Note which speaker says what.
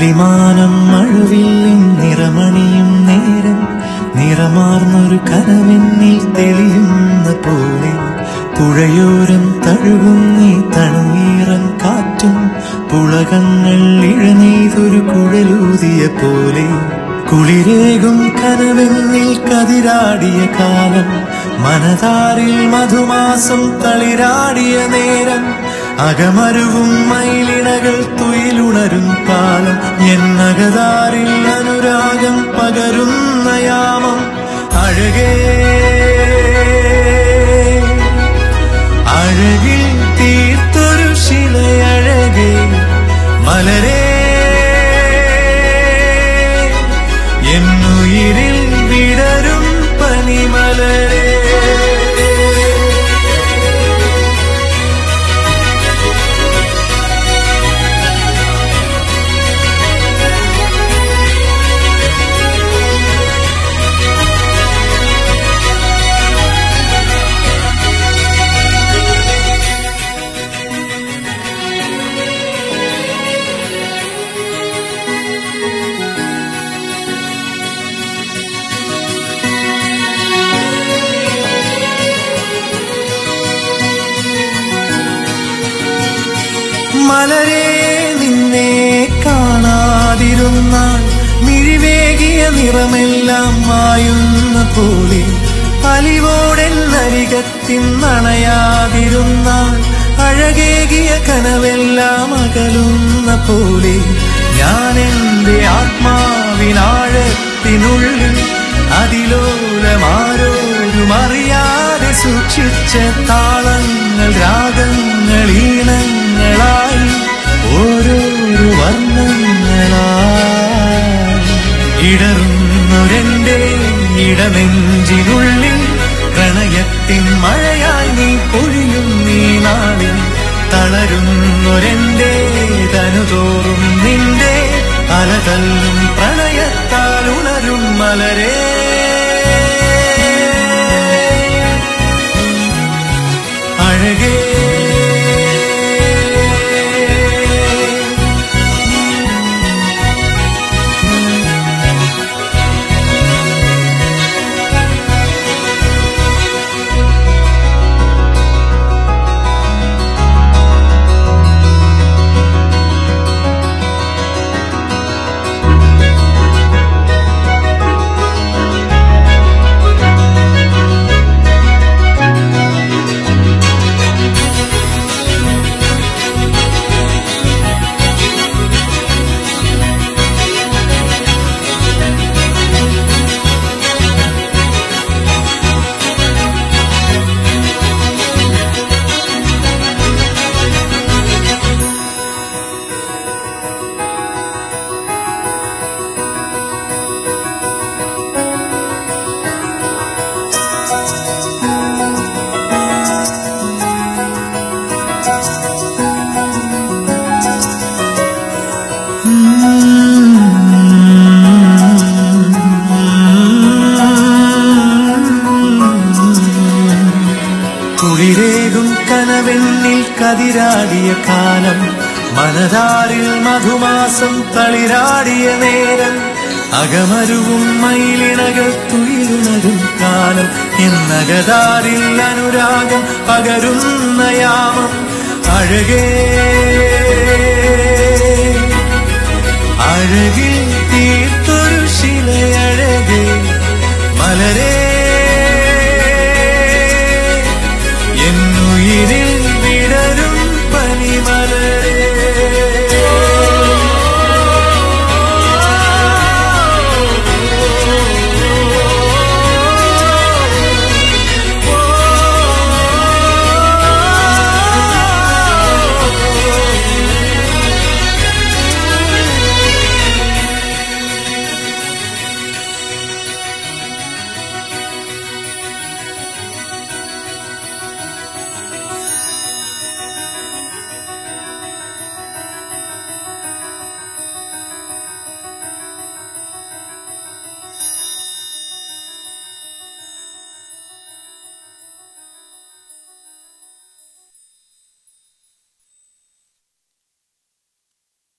Speaker 1: തെളിമാനം മഴവില്ലിൻ നിറമണിയും നേരം. നിറമാർന്നൊരു കനമെന്നിൽ തെളിയുന്ന പോലെ. പുഴയോരം തഴുകുന്നീ തണുനീറം കാറ്റും പുളകങ്ങൾ ഇഴനെയ്തൊരു കുഴലൂതിയ പോലെ. കുളിരേകും കനവെന്നിൽ കതിരാടിയ കാലം. മനതാരിൽ മധുമാസം തളിരാടിയ നേരം. അകമരുവും മയിലിണകൾ തുയിലുണരും പാലം. എന്നകതാരിൽ അനുരാഗം പകരുന്ന യാമം. അഴകേ അഴകിൽ തീർത്തൊരു ശിലയഴകേ. മലരേ എന്നുയിരിൽ വിടരും പനിമലരേ. മലരെ നിന്നെ കാണാതിരുന്നാൽ മിഴിവേകിയ നിറമെല്ലാം മായുന്ന പോലെ അലിവോടെന്നരികത്തിൻ നണയാതിരുന്നാൽ അഴകേകിയ കനവെല്ലാം അകലുന്ന പോലെ ഞാൻ എന്റെ ആത്മാവിനാഴത്തിനുള്ളിൽ അതിലോലമാരോരും അറിയാതെ സൂക്ഷിച്ച താളങ്ങൾ രാഗങ്ങൾ ഈണങ്ങളായി இடரும் കനവെണ്ണിൽ കതിരാടിയ കാലം മനതാരിൽ മധുമാസം തളിരാടിയ നേരം അകമരുവും മയിലിണകൾ തുയിലുണരും കാലം എന്നകതാരിൽ അനുരാഗം പകരുന്ന യാമം. അഴകേ അഴകേ.